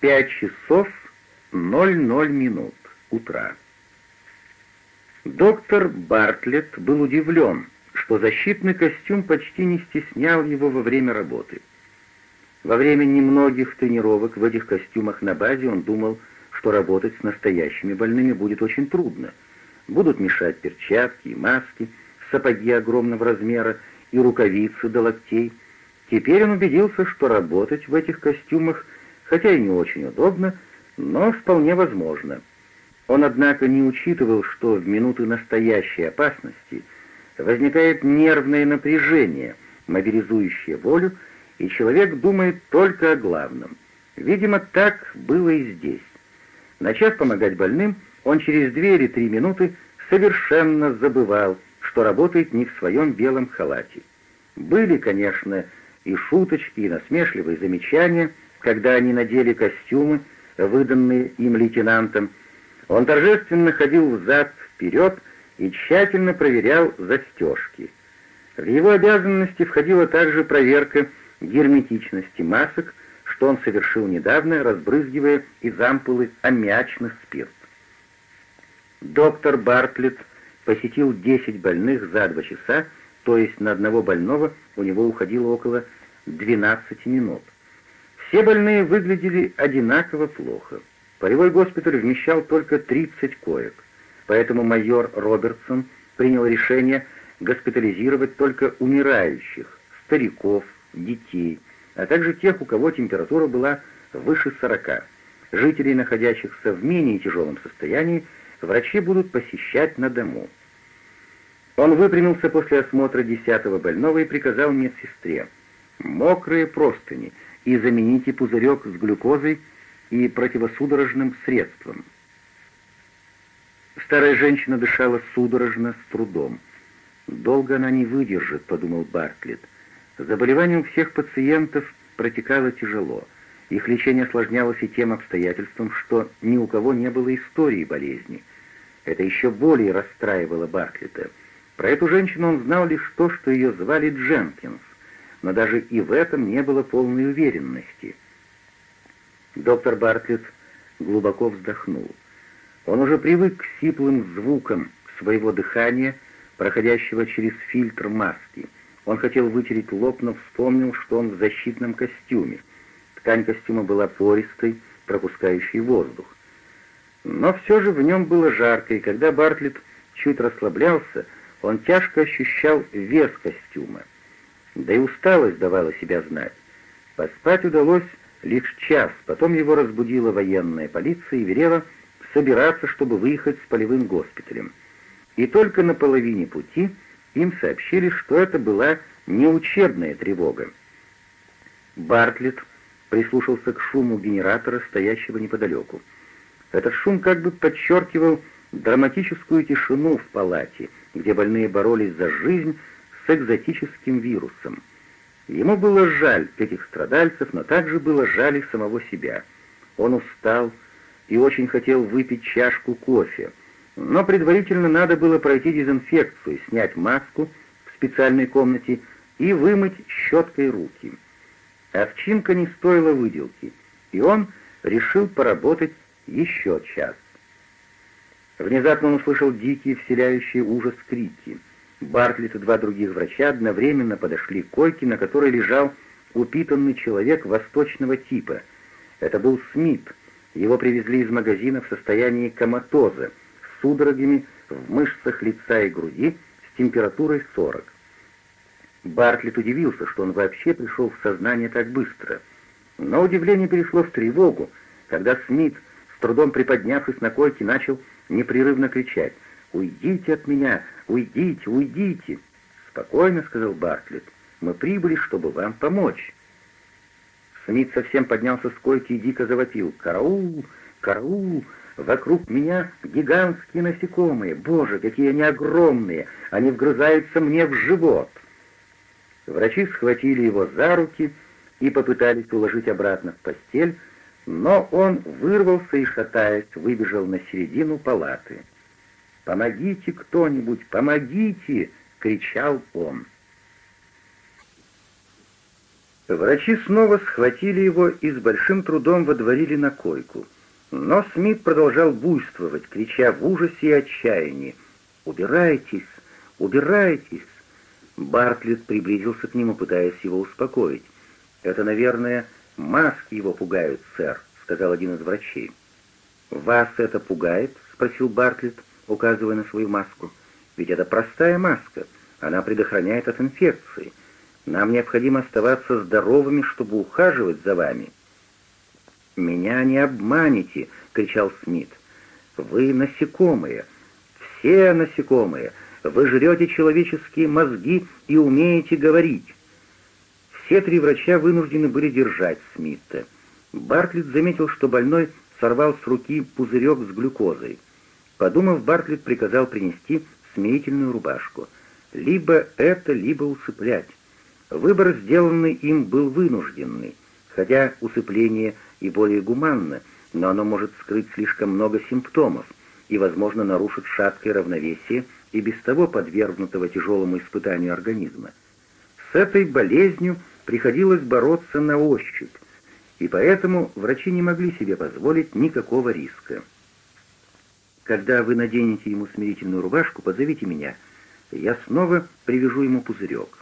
5 часов 00 минут утра. Доктор Бартлетт был удивлен, что защитный костюм почти не стеснял его во время работы. Во время немногих тренировок в этих костюмах на базе он думал, что работать с настоящими больными будет очень трудно. Будут мешать перчатки и маски, сапоги огромного размера и рукавицы до локтей. Теперь он убедился, что работать в этих костюмах – хотя и не очень удобно, но вполне возможно. Он, однако, не учитывал, что в минуты настоящей опасности возникает нервное напряжение, мобилизующее волю, и человек думает только о главном. Видимо, так было и здесь. Начав помогать больным, он через две или три минуты совершенно забывал, что работает не в своем белом халате. Были, конечно, и шуточки, и насмешливые замечания — когда они надели костюмы, выданные им лейтенантом, он торжественно ходил взад-вперед и тщательно проверял застежки. В его обязанности входила также проверка герметичности масок, что он совершил недавно, разбрызгивая из ампулы аммиачный спирт. Доктор Бартлетт посетил 10 больных за 2 часа, то есть на одного больного у него уходило около 12 минут. Все больные выглядели одинаково плохо. Полевой госпиталь вмещал только 30 коек, поэтому майор Робертсон принял решение госпитализировать только умирающих, стариков, детей, а также тех, у кого температура была выше 40. Жителей, находящихся в менее тяжелом состоянии, врачи будут посещать на дому. Он выпрямился после осмотра десятого больного и приказал медсестре. «Мокрые простыни — и замените пузырек с глюкозой и противосудорожным средством. Старая женщина дышала судорожно, с трудом. «Долго она не выдержит», — подумал Бартлетт. Заболевание у всех пациентов протекало тяжело. Их лечение осложнялось и тем обстоятельством, что ни у кого не было истории болезни. Это еще более расстраивало Бартлета. Про эту женщину он знал лишь то, что ее звали Дженкинс но даже и в этом не было полной уверенности. Доктор Бартлетт глубоко вздохнул. Он уже привык к сиплым звукам своего дыхания, проходящего через фильтр маски. Он хотел вытереть лоб, но вспомнил, что он в защитном костюме. Ткань костюма была пористой, пропускающей воздух. Но все же в нем было жарко, и когда Бартлетт чуть расслаблялся, он тяжко ощущал вес костюма — да и усталость давала себя знать. Поспать удалось лишь час, потом его разбудила военная полиция и велела собираться, чтобы выехать с полевым госпиталем. И только на половине пути им сообщили, что это была не учебная тревога. Бартлетт прислушался к шуму генератора, стоящего неподалеку. Этот шум как бы подчеркивал драматическую тишину в палате, где больные боролись за жизнь экзотическим вирусом. Ему было жаль этих страдальцев, но также было жаль и самого себя. Он устал и очень хотел выпить чашку кофе, но предварительно надо было пройти дезинфекцию, снять маску в специальной комнате и вымыть щеткой руки. Овчинка не стоила выделки, и он решил поработать еще час. Внезапно он услышал дикие, вселяющие ужас крики — Бартлетт и два других врача одновременно подошли к койке, на которой лежал упитанный человек восточного типа. Это был Смит. Его привезли из магазина в состоянии коматоза, с судорогами в мышцах лица и груди, с температурой 40. Бартлетт удивился, что он вообще пришел в сознание так быстро. Но удивление перешло в тревогу, когда Смит, с трудом приподнявшись на койке, начал непрерывно кричать «Уйдите от меня! Уйдите! Уйдите!» «Спокойно», — сказал Бартлетт, — «мы прибыли, чтобы вам помочь». Смит совсем поднялся с койки и дико завопил. «Караул! Караул! Вокруг меня гигантские насекомые! Боже, какие они огромные! Они вгрызаются мне в живот!» Врачи схватили его за руки и попытались уложить обратно в постель, но он вырвался и, шатаясь, выбежал на середину палаты. «Помогите кто-нибудь, помогите!» — кричал он. Врачи снова схватили его и с большим трудом водворили на койку. Но Смит продолжал буйствовать, крича в ужасе и отчаянии. «Убирайтесь! Убирайтесь!» Бартлетт приблизился к нему, пытаясь его успокоить. «Это, наверное, маски его пугают, сэр», — сказал один из врачей. «Вас это пугает?» — спросил Бартлетт указывая на свою маску. «Ведь это простая маска, она предохраняет от инфекции. Нам необходимо оставаться здоровыми, чтобы ухаживать за вами». «Меня не обманете!» — кричал Смит. «Вы насекомые! Все насекомые! Вы жрете человеческие мозги и умеете говорить!» Все три врача вынуждены были держать Смита. Бартлетт заметил, что больной сорвал с руки пузырек с глюкозой. Подумав, Бартлетт приказал принести смирительную рубашку. Либо это, либо усыплять. Выбор, сделанный им, был вынужденный, хотя усыпление и более гуманно, но оно может скрыть слишком много симптомов и, возможно, нарушит шаткое равновесие и без того подвергнутого тяжелому испытанию организма. С этой болезнью приходилось бороться на ощупь, и поэтому врачи не могли себе позволить никакого риска. Когда вы наденете ему смирительную рубашку, позовите меня. Я снова привяжу ему пузырек.